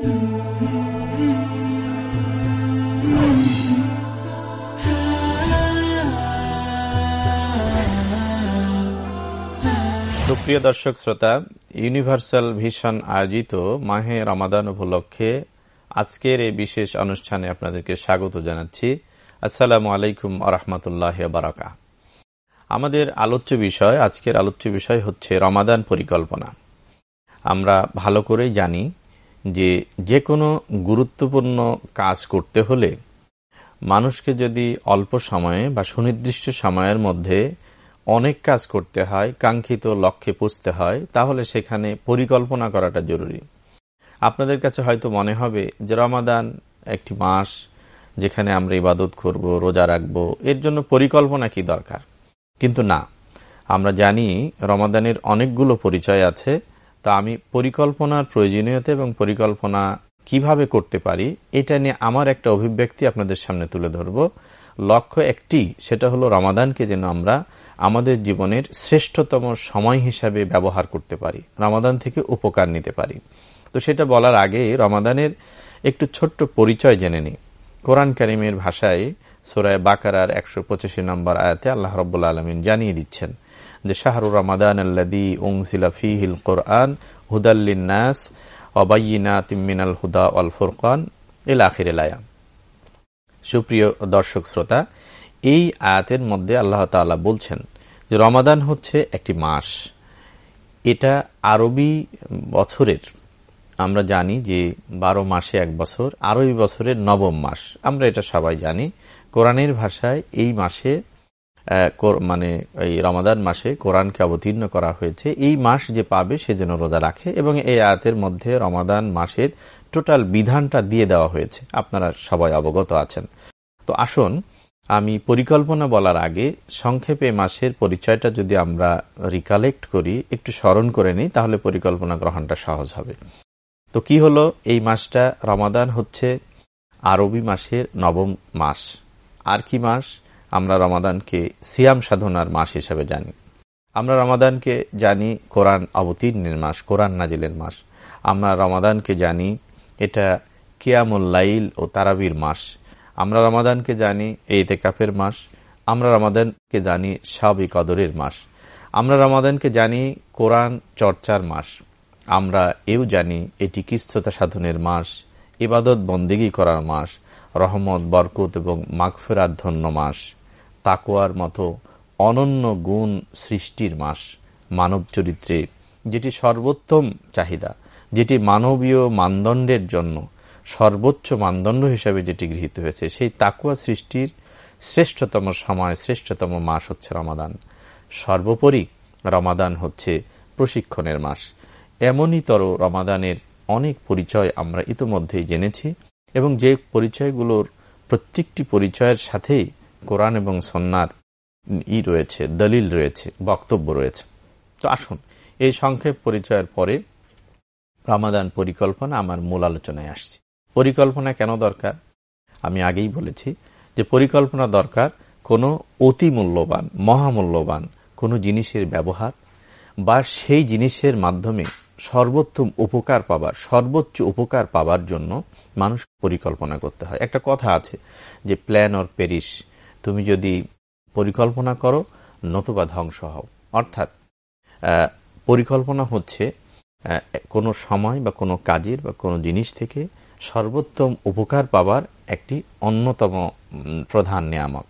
সুপ্রিয় দর্শক শ্রোতা ইউনিভার্সাল ভিশন আয়োজিত মাহে রমাদান উপলক্ষে আজকের এই বিশেষ অনুষ্ঠানে আপনাদেরকে স্বাগত জানাচ্ছি। আসসালামু আলাইকুম আরহামতুল্লাহ বারাকা আমাদের আলোচ্য বিষয়, আজকের আলোচ্য বিষয় হচ্ছে রমাদান পরিকল্পনা। আমরা ভালো করেই জানি যে যে কোনো গুরুত্বপূর্ণ কাজ করতে হলে মানুষকে যদি অল্প সময়ে বা সুনির্দিষ্ট সময়ের মধ্যে অনেক কাজ করতে হয়, কাঙ্ক্ষিত লক্ষ্যে পুষতে হয়, তাহলে সেখানে পরিকল্পনা করাটা জরুরি। আপনাদের কাছে হয়তো মনে হবে যে রমাদান একটি মাস যেখানে আমরা ইবাদত করব, রোজা রাখব, এর জন্য পরিকল্পনা কি দরকার? কিন্তু না, আমরা জানি রমাদানের অনেকগুলো পরিচয় আছে। তা আমি পরিকল্পনার প্রয়োজনীয়তা এবং পরিকল্পনা কীভাবে করতে পারি, এটা নিয়ে আমার একটা অভিব্যক্তি আপনাদের সামনে তুলে ধরব। লক্ষ্য একটি, সেটা হলো রমাদানকে যেন আমরা আমাদের জীবনের শ্রেষ্ঠতম সময় হিসাবে ব্যবহার করতে পারি, রমাদান থেকে উপকার নিতে পারি। তো সেটা বলার আগে রমাদানের একটু ছোট্ট পরিচয় জেনে নিই। কোরআন কারিমের ভাষায় সোরায় বাকারার একশো পঁচাশি নম্বর আয়াতে আল্লাহ রব্বুল্লা আলমিন জানিয়ে দিচ্ছেন যে শাহরুর রমাদান আল্লাদি উংসিলা ফিহিল কোরআন হুদাল্লিন নাস অবাইনা তিমিনাল হুদা অল ফুরকান এল আখির এলায়া সুপ্রিয় দর্শক শ্রোতা, এই আয়াতের মধ্যে আল্লাহ তালা বলছেন যে রমাদান হচ্ছে একটি মাস। এটা আরবি বছরের, আমরা জানি যে বারো মাসে এক বছর, আরবি বছরের নবম মাস। আমরা এটা সবাই জানি। কোরআনের ভাষায় এই মাসে মানে এই রমাদান মাসে কোরআনকে অবতীর্ণ করা হয়েছে। এই মাস যে পাবে সে যেন রোজা রাখে এবং এই আয়াতের মধ্যে রমাদান মাসের টোটাল বিধানটা দিয়ে দেওয়া হয়েছে। আপনারা সবাই অবগত আছেন। তো আসুন, আমি পরিকল্পনা বলার আগে সংক্ষেপে মাসের পরিচয়টা যদি আমরা রিকালেক্ট করি, একটু স্মরণ করে নিই, তাহলে পরিকল্পনা গ্রহণটা সহজ হবে। তো কি হলো? এই মাসটা রমাদান হচ্ছে আরবি মাসের নবম মাস। আর কি মাস? আমরা রমাদানকে সিয়াম সাধনার মাস হিসেবে জানি। আমরা রমাদানকে জানি কোরআন অবতীর্ণের মাস, কোরআন নাজিলের মাস। আমরা রমাদানকে জানি এটা কিয়ামুল্লাইল ও তারাবির মাস। আমরা রমাদানকে জানি এই তেকাফের মাস। আমরা রমাদানকে জানি সাবি কদরের মাস। আমরা রমাদানকে জানি কোরআন চর্চার মাস। আমরা এও জানি এটি কিস্ততা সাধনের মাস, ইবাদত বন্দিগি করার মাস, রহমত, বরকত এবং মাগফেরার ধন্য মাস। তাকুয়ার মতো অনন্য গুণ সৃষ্টির মাস মানব চরিত্রে, যেটি সর্বোত্তম চাহিদা, যেটি মানবীয় মানদণ্ডের জন্য সর্বোচ্চ মানদণ্ড হিসাবে যেটি গৃহীত হয়েছে, সেই তাকুয়া সৃষ্টির শ্রেষ্ঠতম সময়, শ্রেষ্ঠতম মাস হচ্ছে রমাদান। সর্বোপরি রমাদান হচ্ছে প্রশিক্ষণের মাস। এমনইতর রমাদানের অনেক পরিচয় আমরা ইতোমধ্যেই জেনেছি এবং যে পরিচয়গুলোর প্রত্যেকটি পরিচয়ের সাথেই কোরআন এবং সন্ন্যার ই রয়েছে, দলিল রয়েছে, বক্তব্য রয়েছে। তো আসুন, এই সংক্ষেপ পরিচয়ের পরে রামাদান পরিকল্পনা আমার মূল আলোচনায় আসছে। পরিকল্পনা কেন দরকার? আমি আগেই বলেছি যে পরিকল্পনা দরকার কোনো অতি মূল্যবান, মহামূল্যবান কোনো জিনিসের ব্যবহার বা সেই জিনিসের মাধ্যমে সর্বোত্তম উপকার পাবার, সর্বোচ্চ উপকার পাবার জন্য মানুষ পরিকল্পনা করতে হয়। একটা কথা আছে যে প্ল্যান অর পেরিস তুমি যদি পরিকল্পনা করো, নতুবা ধ্বংস হও। অর্থাৎ পরিকল্পনা হচ্ছে কোনো সময় বা কোনো কাজের বা কোনো জিনিস থেকে সর্বোত্তম উপকার পাবার একটি অন্যতম প্রধান নিয়ামক।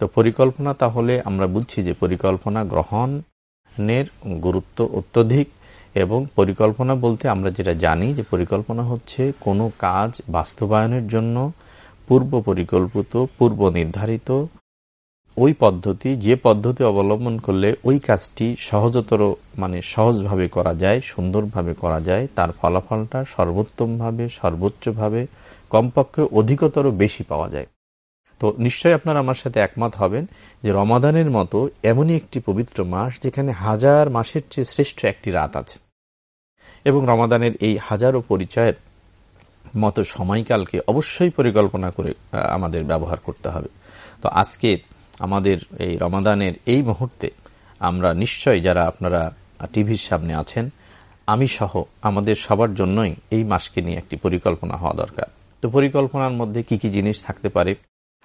তো পরিকল্পনা তাহলে আমরা বুঝছি যে পরিকল্পনা গ্রহণের গুরুত্ব অত্যধিক এবং পরিকল্পনা বলতে আমরা যেটা জানি যে পরিকল্পনা হচ্ছে কোনো কাজ বাস্তবায়নের জন্য পূর্ব পরিকল্পিত, পূর্ব নির্ধারিত। ওই পদ্ধতি, যে পদ্ধতি অবলম্বন করলে ওই কাজটি সহজতর মানে সহজভাবে করা যায়, সুন্দরভাবে করা যায়, তার ফলাফলটা সর্বোত্তমভাবে, সর্বোচ্চভাবে, কমপক্ষে অধিকতর বেশি পাওয়া যায়। তো নিশ্চয়ই আপনারা আমার সাথে একমত হবেন যে রমাদানের মতো এমনই একটি পবিত্র মাস যেখানে হাজার মাসের চেয়ে শ্রেষ্ঠ একটি রাত আছে। এবং রমাদানের এই হাজারো পরিচয়ের মতো সময়কালকে অবশ্যই পরিকল্পনা করে আমাদের ব্যবহার করতে হবে। তো আজকে আমাদের এই রমাদানের এই মুহূর্তে আমরা নিশ্চয় যারা আপনারা টিভির সামনে আছেন, আমি সহ আমাদের সবার জন্যই এই মাসকে নিয়ে একটি পরিকল্পনা হওয়া দরকার। তো পরিকল্পনার মধ্যে কি কি জিনিস থাকতে পারে?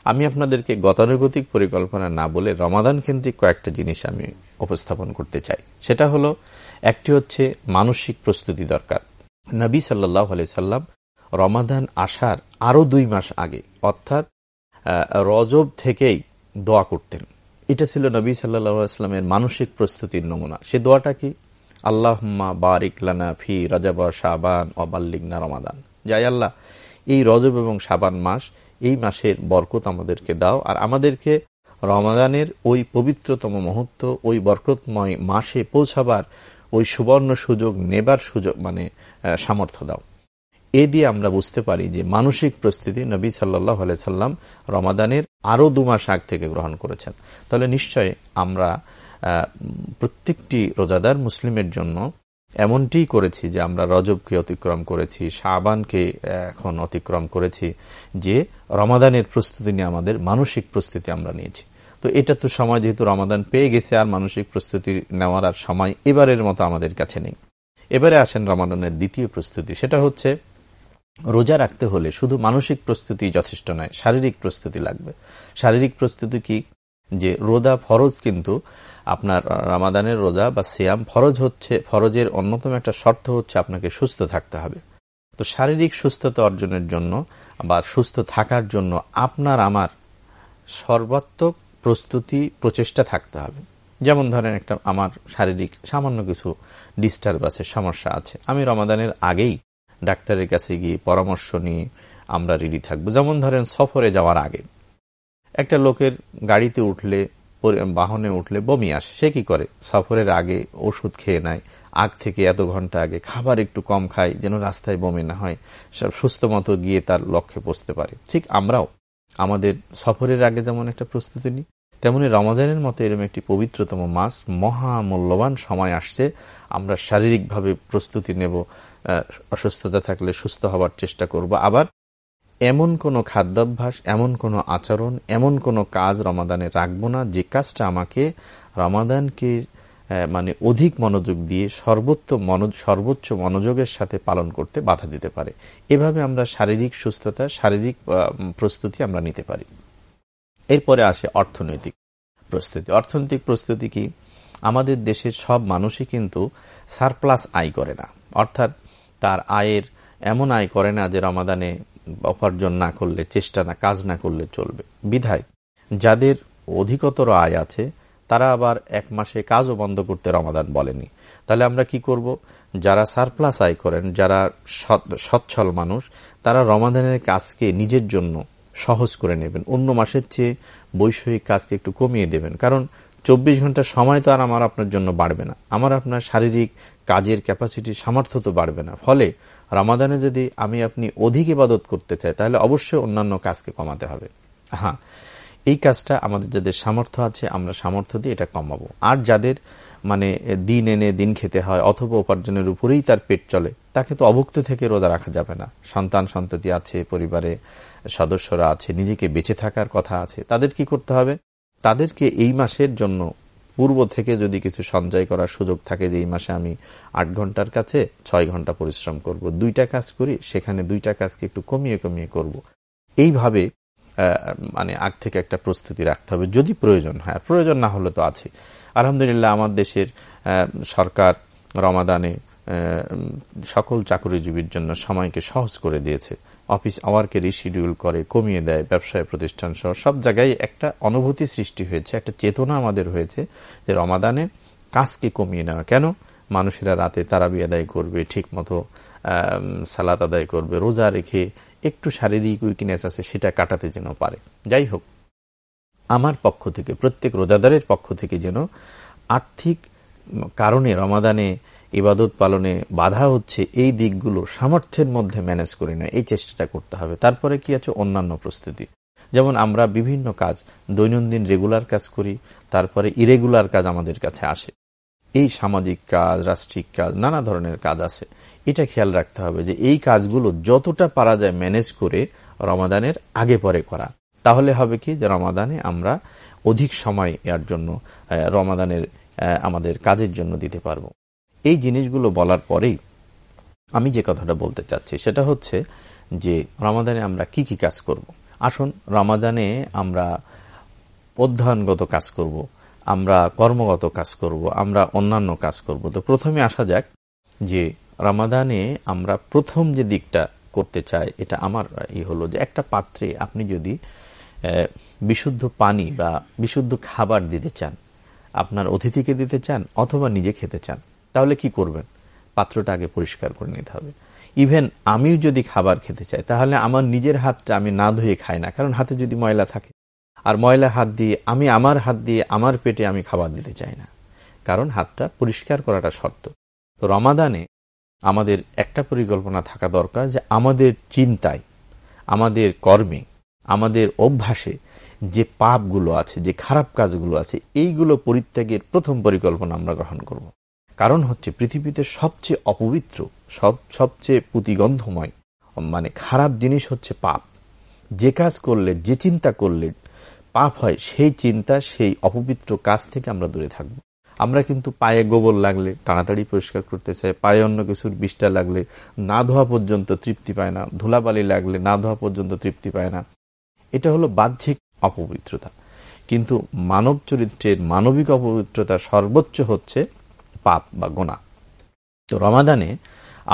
আমি আপনাদেরকে গতানুগতিক পরিকল্পনা না বলে রমাদান কেন্দ্রিক কয়েকটা জিনিস আমি উপস্থাপন করতে চাই। সেটা হলো, একটি হচ্ছে মানসিক প্রস্তুতি দরকার। নবী সাল্লাহ সাল্লাম রমাদান আসার আরও দুই মাস আগে, অর্থাৎ রজব থেকেই দোয়া করতেন। এটা ছিল নবী সাল্লাহামের মানসিক প্রস্তুতির নমুনা। সে দোয়াটা কি? আল্লাহম্মা বারিক লানা ফি রজব শাবান অবাল্লিগনা রমাদান। যাই আল্লাহ, এই রজব এবং সাবান মাস, এই মাসের বরকত আমাদেরকে দাও, আর আমাদেরকে রমাদানের ওই পবিত্রতম মুহূর্ত, ওই বরকতময় মাসে পৌঁছাবার ওই সুবর্ণ সুযোগ, নেবার সুযোগ মানে সামর্থ্য দাও। এ দিয়ে আমরা বুঝতে পারি যে মানসিক প্রস্তুতি নবী সাল্লাহ সাল্লাম রমাদানের আরও দু মাস আগ থেকে গ্রহণ করেছেন। তাহলে নিশ্চয় আমরা প্রত্যেকটি রোজাদার মুসলিমের জন্য এমনটি করেছি যে আমরা রজবকে অতিক্রম করেছি শাহবানকে এখন অতিক্রম করেছি যে রমাদানের প্রস্তুতি নিয়ে আমাদের মানসিক প্রস্তুতি আমরা নিয়েছি। তো এটা তো সময় যেহেতু রমাদান পেয়ে গেছে, আর মানসিক প্রস্তুতি নেওয়ার আর সময় এবারের মতো আমাদের কাছে নেই। এবারে আসেন রমাদানের দ্বিতীয় প্রস্তুতি, সেটা হচ্ছে রোজা রাখতে হলে শুধু মানসিক প্রস্তুতি যথেষ্ট নয়, শারীরিক প্রস্তুতি লাগবে। শারীরিক প্রস্তুতি কি? যে রোজা ফরজ কিন্তু আপনার রামাদানের রোজা বা সিয়াম ফরজ হচ্ছে, ফরজের অন্যতম একটা শর্ত হচ্ছে আপনাকে সুস্থ থাকতে হবে। তো শারীরিক সুস্থতা অর্জনের জন্য বা সুস্থ থাকার জন্য আপনার, আমার সর্বাত্মক প্রস্তুতি, প্রচেষ্টা থাকতে হবে। যেমন ধরেন একটা, আমার শারীরিক সামান্য কিছু ডিস্টার্ব আছে সমস্যা আছে। আমি রমাদানের আগেই ডাক্তারের কাছে গিয়ে পরামর্শ নিয়ে আমরা রেডি থাকব। যেমন ধরেন সফরে যাওয়ার আগে। একটা লোকের গাড়িতে উঠলে বাহনে উঠলে বমি আসে। সে কি করে? সফরের আগে ওষুধ খেয়ে নেয়। আগ থেকে এত ঘণ্টা আগে খাবার একটু কম খায়, যেন রাস্তায় বমি না হয়। সব সুস্থ মতো গিয়ে তার লক্ষ্যে পৌঁছতে পারে। ঠিক আমরাও। আমাদের সফরের আগে যেমন একটা প্রস্তুতি নিই, তেমনি রমাদানের মতো এরকম একটি পবিত্রতম মাস মহা মূল্যবান সময় আসছে। আমরা শারীরিকভাবে প্রস্তুতি নেব। অসুস্থতা থাকলে সুস্থ হবার চেষ্টা করব। আবার এমন কোনো খাদ্যাভ্যাস, এমন কোনো আচরণ, এমন কোনো কাজ রমাদানে রাখব না। যে কাজটা আমাকে রমাদানকে মানে অধিক মনোযোগ দিয়ে সর্বোচ্চ সর্বোচ্চ মনোযোগের সাথে পালন করতে বাধা দিতে পারে। এভাবে আমরা শারীরিক সুস্থতা, শারীরিক প্রস্তুতি আমরা নিতে পারি। এরপরে আসে অর্থনৈতিক প্রস্তুতি। অর্থনৈতিক প্রস্তুতি কি? আমাদের দেশের সব মানুষই কিন্তু সারপ্লাস আয় করে না। অর্থাৎ তার আয়ের এমন আয় করে না যে রমাদানে উপার্জন না করলে, চেষ্টা না, কাজ না করলে চলবে। বিধায়, যাদের অধিকতর আয় আছে, তারা আবার এক মাসে কাজও বন্ধ করতে রমাদান বলেনি। তাহলে আমরা কি করব? যারা সারপ্লাস আয় করেন, যারা সচ্ছল মানুষ, তারা রমাদানের কাজকে নিজের জন্য সহজ করে নেবেন। অন্য মাসের চেয়ে বৈষয়িক কাজকে একটু কমিয়ে দেবেন। কারণ চব্বিশ ঘণ্টা সময় তো আর আমার আপনার জন্য বাড়বে না। আমার আপনার শারীরিক কাজের ক্যাপাসিটি সামর্থ্য তো বাড়বে না। ফলে রামাদানে যদি আমি আপনি অধিক ইবাদত করতে চাই, তাহলে অবশ্যই অন্যান্য কাজকে কমাতে হবে। হ্যাঁ এই কাজটা আমাদের যাদের সামর্থ্য আছে, আমরা সামর্থ্য দিয়ে এটা কমাবো। আর যাদের মানে দিন এনে দিন খেতে হয় অথবা উপার্জনের উপরেই তার পেট চলে, তাকে তো অভুক্ত থেকে রোজা রাখা যাবে না। সন্তান সন্ততি আছে, পরিবারে সদস্যরা আছে, নিজেকে বেঁচে থাকার কথা আছে। তাদের কি করতে হবে? তাদেরকে এই মাসের জন্য পূর্ব থেকে যদি কিছু সঞ্চয় করার সুযোগ থাকে যে এই মাসে আমি আট ঘণ্টার কাছে ছয় ঘণ্টা পরিশ্রম করব, দুইটা কাজ করি, সেখানে দুইটা কাজকে একটু কমিয়ে কমিয়ে করব। এইভাবে মানে আগ থেকে একটা প্রস্তুতি রাখতে হবে যদি প্রয়োজন হয়। প্রয়োজন না হলে তো আছে আলহামদুলিল্লাহ আমার দেশের সরকার রমাদানে সকল চাকরিজীবীর জন্য সময়কে সহজ করে দিয়েছে। অফিস আওয়ারকে রিশিডিউল করে, কমিয়ে দেয়, ব্যবসায় প্রতিষ্ঠান সহ সব জায়গায় একটা অনুভূতি সৃষ্টি হয়েছে, একটা চেতনা আমাদের হয়েছে যে রমাদানে কাজকে কমিয়ে নেওয়া। কেন? মানুষেরা রাতে তারাবি আদায় করবে ঠিক মতো সালাত আদায় করবে, রোজা রেখে একটু শারীরিক উইকনেস আছে, সেটা কাটাতে যেন পারে। যাই হোক, আমার পক্ষ থেকে, প্রত্যেক রোজাদারের পক্ষ থেকে যেন আর্থিক কারণে রমাদানে ইবাদত পালনে বাধা হচ্ছে, এই দিকগুলো সামর্থ্যের মধ্যে ম্যানেজ করি না এই চেষ্টাটা করতে হবে। তারপরে কি আছে? অন্যান্য প্রস্তুতি। যেমন আমরা বিভিন্ন কাজ, দৈনন্দিন রেগুলার কাজ করি, তারপরে ইরেগুলার কাজ আমাদের কাছে আসে। এই সামাজিক কাজ, রাষ্ট্রিক কাজ, নানা ধরনের কাজ আছে। এটা খেয়াল রাখতে হবে যে এই কাজগুলো যতটা পারা যায় ম্যানেজ করে রমাদানের আগে পরে করা। তাহলে হবে কি যে রমাদানে আমরা অধিক সময় এর জন্য রমাদানের আমাদের কাজের জন্য দিতে পারব। এই জিনিসগুলো বলার পরেই আমি যে কথাটা বলতে চাচ্ছি, সেটা হচ্ছে যে রমাদানে আমরা কি কি কাজ করব। আসুন, রমাদানে আমরা অধ্যয়নগত কাজ করব। আমরা কর্মগত কাজ করব। আমরা অন্যান্য কাজ করব তো প্রথমে আসা যাক যে রমাদানে আমরা প্রথম যে দিকটা করতে চাই, এটা আমার ই হলো যে একটা পাত্রে আপনি যদি বিশুদ্ধ পানি বা বিশুদ্ধ খাবার দিতে চান, আপনার অতিথিকে দিতে চান অথবা নিজে খেতে চান তাহলে কি করবেন? পাত্রটা আগে পরিষ্কার করে নিতে হবে। ইভেন আমিও যদি খাবার খেতে চাই, তাহলে আমার নিজের হাতটা আমি না ধুয়ে খাই না, কারণ হাতে যদি ময়লা থাকে। আর ময়লা হাত দিয়ে, আমি আমার হাত দিয়ে আমার পেটে আমি খাবার দিতে চাই না। কারণ হাতটা পরিষ্কার করাটা শর্ত। তো রমাদানে আমাদের একটা পরিকল্পনা থাকা দরকার যে আমাদের চিন্তায়, আমাদের কর্মে, আমাদের অভ্যাসে যে পাপগুলো আছে, যে খারাপ কাজগুলো আছে, এইগুলো পরিত্যাগের প্রথম পরিকল্পনা আমরা গ্রহণ করব। কারণ হচ্ছে পৃথিবীতে সবচেয়ে অপবিত্র, সব, সবচেয়ে পুতিগন্ধময় মানে খারাপ জিনিস হচ্ছে পাপ। যে কাজ করলে, যে চিন্তা করলে পাপ হয়, সেই চিন্তা, সেই অপবিত্র কাজ থেকে আমরা দূরে থাকব। আমরা কিন্তু পায়ে গোবর লাগলে তাড়াতাড়ি পরিষ্কার করতে চাই, পায়ে অন্য কিছুর বিষ্ঠা লাগলে না ধোয়া পর্যন্ত তৃপ্তি পায় না, ধুলাবালি লাগলে না ধোয়া পর্যন্ত তৃপ্তি পায় না। এটা হলো বাহ্যিক অপবিত্রতা। কিন্তু মানব চরিত্রের মানবিক অপবিত্রতা সর্বোচ্চ হচ্ছে পাপ বা গোনা তো রমাদানে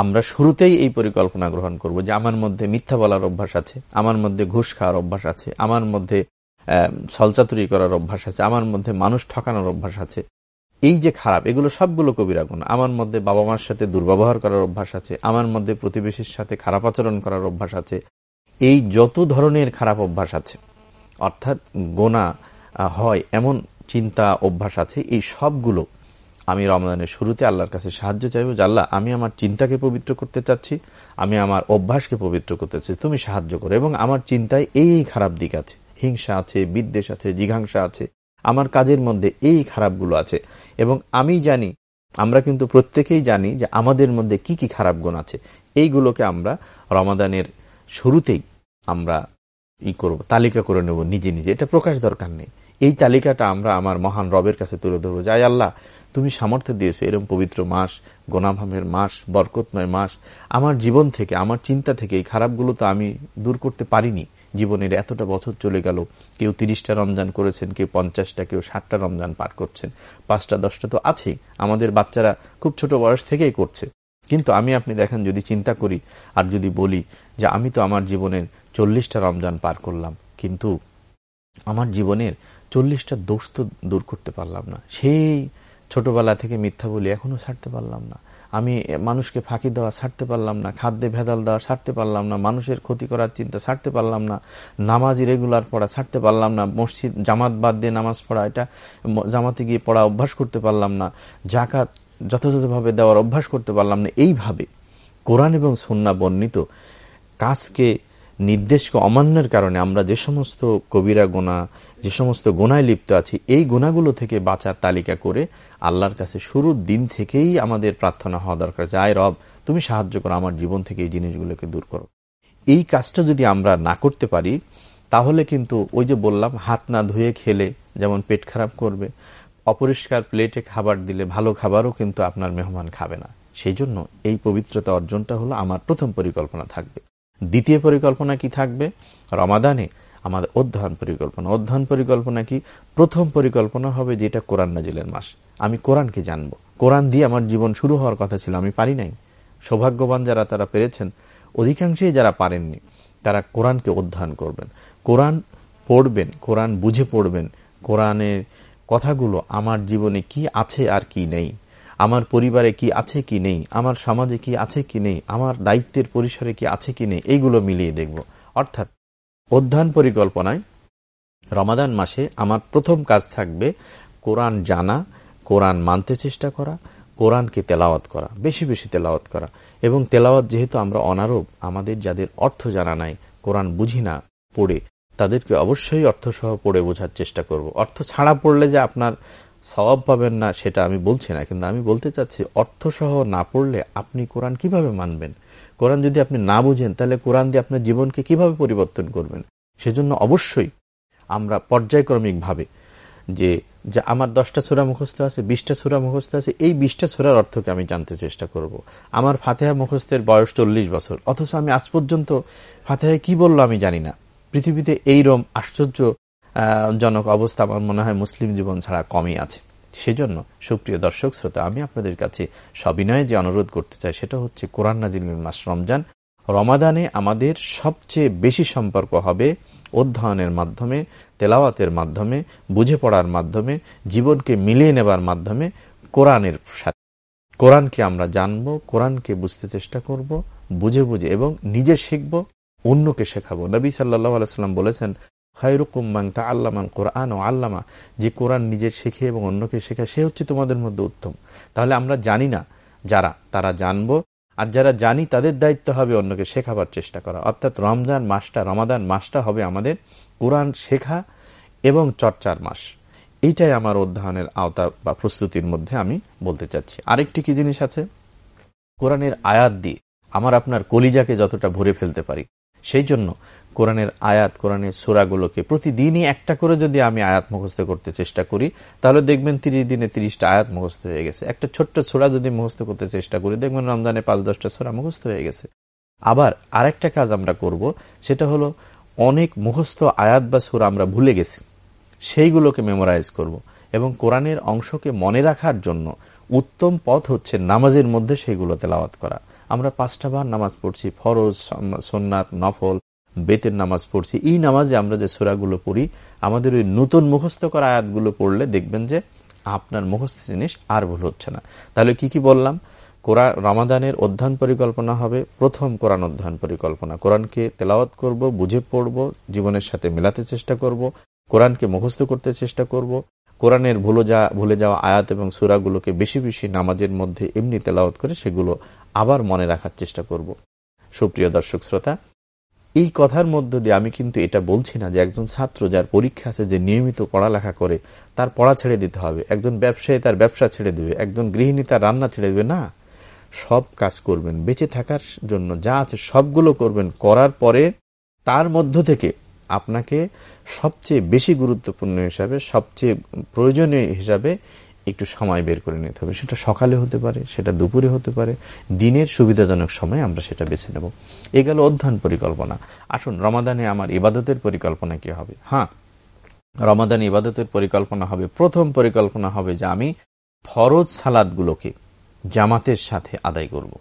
আমরা শুরুতেই এই পরিকল্পনা গ্রহণ করব যে আমার মধ্যে মিথ্যা বলার অভ্যাস আছে, আমার মধ্যে ঘুষ খাওয়ার অভ্যাস আছে, আমার মধ্যে ছলচাতুরি করার অভ্যাস আছে, আমার মধ্যে মানুষ ঠকানোর অভ্যাস আছে। এই যে খারাপ, এগুলো সবগুলো কবিরা গুণ আমার মধ্যে বাবা মার সাথে দুর্ব্যবহার করার অভ্যাস আছে, আমার মধ্যে প্রতিবেশীর সাথে খারাপ আচরণ করার অভ্যাস আছে। এই যত ধরনের খারাপ অভ্যাস আছে, অর্থাৎ গোনা হয়, এমন চিন্তা অভ্যাস আছে, এই সবগুলো আমি রমজানের শুরুতে আল্লাহর কাছে সাহায্য চাইব যে, আল্লাহ, আমি আমার চিন্তাকে পবিত্র করতে চাচ্ছি, আমি আমার অভ্যাসকে পবিত্র করতে চাচ্ছি, তুমি সাহায্য করো এবং আমার চিন্তায় এই খারাপ দিক আছে, হিংসা আছে, বিদ্বেষ আছে, জিঘাংসা আছে, আমার কাজের মধ্যে এই খারাপগুলো আছে এবং আমি জানি, আমরা কিন্তু প্রত্যেকেই জানি যে আমাদের মধ্যে কি কি খারাপ গুণ আছে, এইগুলোকে আমরা রমাদানের শুরুতেই আমরা ই করব, তালিকা করে নেব নিজে নিজে, এটা প্রকাশ দরকার নেই। এই তালিকাটা আমরা আমার মহান রবের কাছে তুলে ধরবো যাই আল্লাহ তুমি সামর্থ্য দিয়েছ এরকম পবিত্র মাস, গোনাভামের মাস, বরকতময় মাস। আমার জীবন থেকে, আমার চিন্তা থেকে এই খারাপগুলো তো আমি দূর করতে পারিনি। জীবনের এতটা বছর চলে গেল, কেউ তিরিশটা রমজান করেছেন, কেউ পঞ্চাশটা, কেউ ষাটটা রমজান পার করছেন। পাঁচটা, দশটা তো আছেই, আমাদের বাচ্চারা খুব ছোট বয়স থেকেই করছে। কিন্তু আমি, আপনি দেখেন, যদি চিন্তা করি আর যদি বলি যে আমি তো আমার জীবনের চল্লিশটা রমজান পার করলাম, কিন্তু আমার জীবনের চল্লিশটা দোষ তো দূর করতে পারলাম না। সেই ছোটবেলা থেকে মিথ্যা বলি, এখনও ছাড়তে পারলাম না। আমি মানুষকে ফাঁকি দেওয়া ছাড়তে পারলাম না, খাদ্যে ভেজাল দেওয়া ছাড়তে পারলাম না, মানুষের ক্ষতি করার চিন্তা ছাড়তে পারলাম না, নামাজ রেগুলার পড়া ছাড়তে পারলাম না, মসজিদ, জামাত বাদ দিয়ে নামাজ পড়া, এটা জামাতে গিয়ে পড়া অভ্যাস করতে পারলাম না জাকাত যথাযথভাবে দেওয়ার অভ্যাস করতে পারলাম না। এইভাবে কোরআন এবং সন্না বর্ণিত কাজকে নির্দেশকে অমান্যের কারণে আমরা যে সমস্ত কবিরা গোনা, যে সমস্ত গোনায় লিপ্ত আছি, এই গোনাগুলো থেকে বাঁচার তালিকা করে আল্লাহর কাছে শুরুর দিন থেকেই আমাদের প্রার্থনা হওয়া দরকার যে, আয় রব, তুমি সাহায্য করো, আমার জীবন থেকে এই জিনিসগুলোকে দূর করো। এই কাজটা যদি আমরা না করতে পারি, তাহলে কিন্তু ওই যে বললাম, হাত না ধুয়ে খেলে যেমন পেট খারাপ করবে, অপরিষ্কার প্লেটে খাবার দিলে ভালো খাবারও কিন্তু আপনার মেহমান খাবে না। সেই জন্য এই পবিত্রতা অর্জনটা হলো আমার প্রথম পরিকল্পনা থাকবে। দ্বিতীয় পরিকল্পনা কি থাকবে? রমাদানে আমাদের অধ্যয়ন পরিকল্পনা। অধ্যয়ন পরিকল্পনা কি? প্রথম পরিকল্পনা হবে যেটা কোরআন নাজিলের মাস। আমি কোরআনকে জানব। কোরআন দিয়ে আমার জীবন শুরু হওয়ার কথা ছিল, আমি পারি নাই। সৌভাগ্যবান যারা তারা পেরেছেন, অধিকাংশই যারা পারেননি, তারা কোরআনকে অধ্যয়ন করবেন। কোরআন পড়বেন, কোরআন বুঝে পড়বেন। কোরআনের কথাগুলো আমার জীবনে কি আছে আর কি নেই। আমার পরিবারে কি আছে কি নেই? আমার সমাজে কি আছে কি নেই? আমার দায়িত্বের পরিসরে কি আছে কি নেই? এইগুলো মিলিয়ে দেখব। অর্থাৎ অধ্যয়ন পরিকল্পনায় রমাদান মাসে আমার প্রথম কাজ থাকবে কোরআন জানা, কোরআন মানতে চেষ্টা করা, কোরআনকে তেলাওয়াত করা, বেশি বেশি তেলাওয়াত করা। এবং তেলাওয়াত যেহেতু আমরা অনারব আমাদের যাদের অর্থ জানা নাই, কোরআন বুঝি না পড়ে, তাদেরকে অবশ্যই অর্থসহ পড়ে বোঝার চেষ্টা করব। অর্থ ছাড়া পড়লে যে আপনার স্বভাব পাবেন না সেটা আমি বলছি না, কিন্তু আমি বলতে চাচ্ছি অর্থসহ না পড়লে আপনি কোরআন কীভাবে মানবেন? কোরআন যদি আপনি না বুঝেন, তাহলে কোরআন দিয়ে আপনার জীবনকে কীভাবে পরিবর্তন করবেন? সেজন্য অবশ্যই আমরা পর্যায়ক্রমিকভাবে যে যে আমার দশটা ছোড়া মুখস্থ আছে, বিশটা ছোড়া মুখস্থ আছে, এই বিশটা ছোড়ার অর্থকে আমি জানতে চেষ্টা করব। আমার ফাতেহা মুখস্থের বয়স চল্লিশ বছর, অথচ আমি আজ পর্যন্ত ফাতেহা কি বলল আমি জানি না। পৃথিবীতে এইরম আশ্চর্য জনক অবস্থা আমার মনে হয় মুসলিম জীবন ছাড়া কমই আছে। সেজন্য, সুপ্রিয় দর্শক, শ্রোতা, আমি আপনাদের কাছে সবিনয়ে যে অনুরোধ করতে চাই, সেটা হচ্ছে কোরআন নাজিল মাস রমজান। রমাদানে আমাদের সবচেয়ে বেশি সম্পর্ক হবে অধ্যয়নের মাধ্যমে, তেলাওয়াতের মাধ্যমে, বুঝে পড়ার মাধ্যমে, জীবনকে মিলিয়ে নেবার মাধ্যমে কোরআনের সাথে। কোরআনকে আমরা জানব, কোরআনকে বুঝতে চেষ্টা করব, বুঝে বুঝে এবং নিজে শিখব, অন্যকে শেখাবো। নবী সাল্লাহ আলাইসাল্লাম বলেছেন খায়রুকুম্মাং তা আল্লামান কোরআন ও আল্লামা, যে কোরআন নিজে শেখে এবং অন্যকে শেখা সে হচ্ছে তোমাদের মধ্যে উত্তম। তাহলে আমরা জানি না যারা, তারা জানব, আর যারা জানি তাদের দায়িত্ব হবে অন্যকে শেখাবার চেষ্টা করা। অর্থাৎ রমজান মাসটা, রমাদান মাসটা হবে আমাদের কোরআন শেখা এবং চর্চার মাস। এইটাই আমার অধ্যয়নের আওতা বা প্রস্তুতির মধ্যে আমি বলতে চাচ্ছি। আরেকটি কি জিনিস আছে? কোরআনের আয়াত দিয়ে আমার আপনার কলিজাকে যতটা ভরে ফেলতে পারি, সেই জন্য কোরআনের আয়াত, কোরআনের সোরাগুলোকে প্রতিদিনই একটা করে যদি আমি আয়াত মুখস্থ করতে চেষ্টা করি, তাহলে দেখবেন তিরিশ দিনে তিরিশটা আয়াত মুখস্থ হয়ে গেছে। একটা ছোট্ট ছোড়া যদি মুখস্থ করতে চেষ্টা করি, দেখবেন রমজানে পাঁচ, দশটা ছোড়া মুখস্থ হয়ে গেছে। আবার আরেকটা কাজ আমরা করব, সেটা হলো অনেক মুখস্থ আয়াত বা সুরা আমরা ভুলে গেছি, সেইগুলোকে মেমোরাইজ করব এবং কোরআনের অংশকে মনে রাখার জন্য উত্তম পথ হচ্ছে নামাজের মধ্যে সেইগুলো তেলাওয়াত করা। আমরা পাঁচটা বার নামাজ পড়ছি, ফরজ সোননাথ নফল বেতের নামাজ পড়ছি। এই নামাজে আমরা যে সোরাগুলো পড়ি, আমাদের ওই নতুন মুখস্থ করা আয়াতগুলো পড়লে দেখবেন যে আপনার মুখস্থ জিনিস আর ভুল হচ্ছে না। তাহলে কি কি বললাম? কোরআন রমাদানের অধ্যয়ন পরিকল্পনা হবে, প্রথম কোরআন অধ্যয়ন পরিকল্পনা। কোরআনকে তেলাওয়াত করব, বুঝে পড়ব, জীবনের সাথে মেলাতে চেষ্টা করব, কোরআনকে মুখস্থ করতে চেষ্টা করব। কোরআনের ভুলে যা, ভুলে যাওয়া আয়াত এবং সুরাগুলোকে বেশি বেশি নামাজের মধ্যে এমনি তেলাওয়াত করে সেগুলো আবার মনে রাখার চেষ্টা করব। সুপ্রিয় দর্শক, শ্রোতা এই কথার মধ্য দিয়ে আমি কিন্তু এটা বলছি না যে একজন ছাত্র যার পরীক্ষা আছে যে নিয়মিত পড়ালেখা করে তার পড়া ছেড়ে দিতে হবে। একজন ব্যবসায়ী তার ব্যবসা ছেড়ে দেবে। একজন গৃহিণী তার রান্না ছেড়ে দেবে। না, সব কাজ করবেন, বেঁচে থাকার জন্য যা আছে সবগুলো করবেন। করার পরে তার মধ্য থেকে আপনাকে সবচেয়ে বেশি গুরুত্বপূর্ণ হিসাবে, সবচেয়ে প্রয়োজনীয় হিসাবে একটু সময় বের করে নিতে হবে। সেটা সকালে হতে পারে, সেটা দুপুরে হতে পারে। দিনের সুবিধাজনক সময় আমরা সেটা বেছে নেব। এ গেল অধ্যয়ন পরিকল্পনা। আসুন, রমাদানে আমার ইবাদতের পরিকল্পনা কি হবে? হ্যাঁ রমাদান ইবাদতের পরিকল্পনা হবে। প্রথম পরিকল্পনা হবে যে আমি ফরজ সালাদগুলোকে জামাতের সাথে আদায় করব।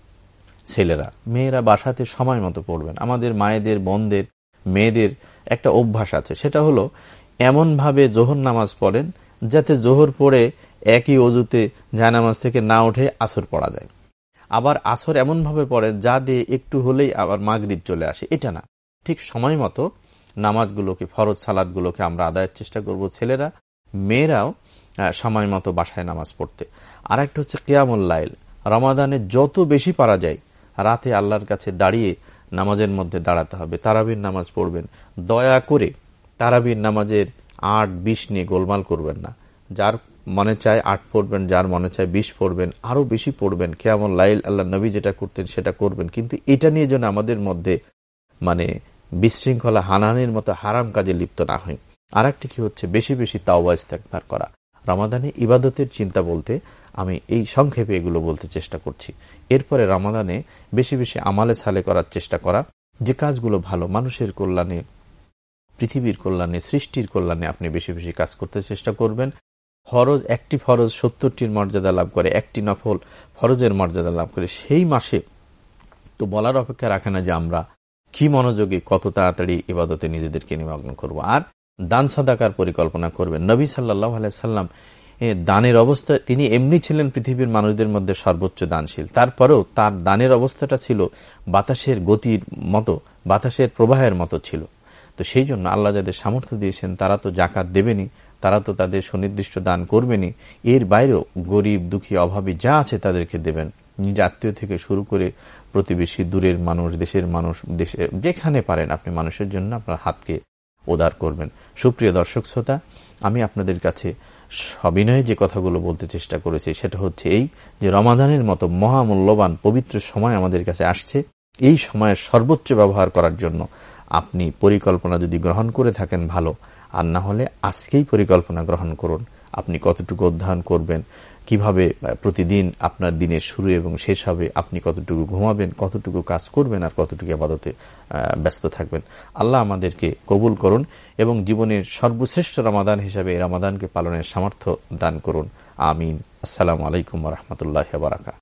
ছেলেরা, মেয়েরা বাসাতে সময় মতো পড়বেন। আমাদের মায়েদের, বোনদের, মেয়েদের একটা অভ্যাস আছে। সেটা হলো, এমনভাবে জোহর নামাজ পড়েন যাতে জোহর পড়ে একই অজুতে জায়নামাজ থেকে না উঠে আসর পড়া যায়। আবার আসর এমনভাবে পড়ে, যা দিয়ে একটু হলেই আবার মাগরীব চলে আসে। এটা না। ঠিক সময় মতো নামাজগুলোকে, ফরজ সালাদগুলোকে আমরা আদায়ের চেষ্টা করব। ছেলেরা, মেয়েরাও সময় মতো বাসায় নামাজ পড়তে। আর একটা হচ্ছে কেয়ামুল্লাইল রমাদানে যত বেশি পারা যায়, রাতে আল্লাহর কাছে দাঁড়িয়ে নামাজের মধ্যে দাঁড়াতে হবে। তারাবির নামাজ পড়বেন। দয়া করে তারাবির নামাজের আট, বিশ নিয়ে গোলমাল করবেন না। যার মনে চায় আট পড়বেন, যার মনে চায় বিশ পড়বেন, আরও বেশি পড়বেন। কেমন লাইল আল্লাহ নবী যেটা করতেন সেটা করবেন। কিন্তু এটা নিয়ে যেন আমাদের মধ্যে মানে বিশৃঙ্খলা হানানির মতো হারাম কাজে লিপ্ত না হয়। আর একটি কি হচ্ছে? বেশি বেশি তাওবা ইস্তেকবার করা। রমাদানে ইবাদতের চিন্তা বলতে আমি এই সংক্ষেপে এগুলো বলতে চেষ্টা করছি। এরপরে রমাদানে বেশি বেশি আমালে সালে করার চেষ্টা করা। যে কাজগুলো ভালো, মানুষের কল্যাণে, পৃথিবীর কল্যাণে, সৃষ্টির কল্যাণে আপনি বেশি বেশি কাজ করতে চেষ্টা করবেন। ফরজ, একটি ফরজ সত্তরটির মর্যাদা লাভ করে, একটি নফল ফরজের মর্যাদা লাভ করে। সেই মাসে তো বলার অপেক্ষা রাখে না যে আমরা কি মনোযোগে কত তাড়াতাড়ি ইবাদতে নিজেদেরকে নিমগ্ন করব। আর দান সাদাকার পরিকল্পনা করবেন। নবী সাল্লাহ সাল্লাম দানের অবস্থা, তিনি এমনি ছিলেন পৃথিবীর মানুষদের মধ্যে সর্বোচ্চ দানশীল। তারপরেও তার দানের অবস্থাটা ছিল বাতাসের গতির মতো, বাতাসের প্রবাহের মতো ছিল। তো সেই জন্য আল্লাহ যাদের সামর্থ্য দিয়েছেন, তারা তো জাকাত দেবেনি তারা তো তাদের সুনির্দিষ্ট দান করবেনি এর বাইরেও গরিব, দুঃখী, অভাবী যা আছে তাদেরকে দেবেন। নিজ আত্মীয় থেকে শুরু করে প্রতিবেশী, দূরের মানুষ, দেশের মানুষ, দেশে যেখানে পারেন আপনি মানুষের জন্য আপনার হাতকে উদার করবেন। সুপ্রিয় দর্শক শ্রোতা, আমি আপনাদের কাছে সবিনয়ে যে কথাগুলো বলতে চেষ্টা করেছি, সেটা হচ্ছে এই যে রমাদানের মতো মহামূল্যবান পবিত্র সময় আমাদের কাছে আসছে। এই সময়ের সর্বোচ্চ ব্যবহার করার জন্য আপনি পরিকল্পনা যদি গ্রহণ করে থাকেন ভালো আর না হলে আজকেই পরিকল্পনা গ্রহণ করুন। আপনি কতটুকু অধ্যয়ন করবেন, কীভাবে প্রতিদিন আপনার দিনের শুরু এবং শেষ হবে, আপনি কতটুকু ঘুমাবেন, কতটুকু কাজ করবেন আর কতটুকু আবাদতে ব্যস্ত থাকবেন। আল্লাহ আমাদেরকে কবুল করুন এবং জীবনের সর্বশ্রেষ্ঠ রমাদান হিসাবে রমাদানকে পালনের সামর্থ্য দান করুন। আমিন। আসসালামু আলাইকুম রহমতুল্লাহ বারাকা